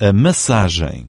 a massagem.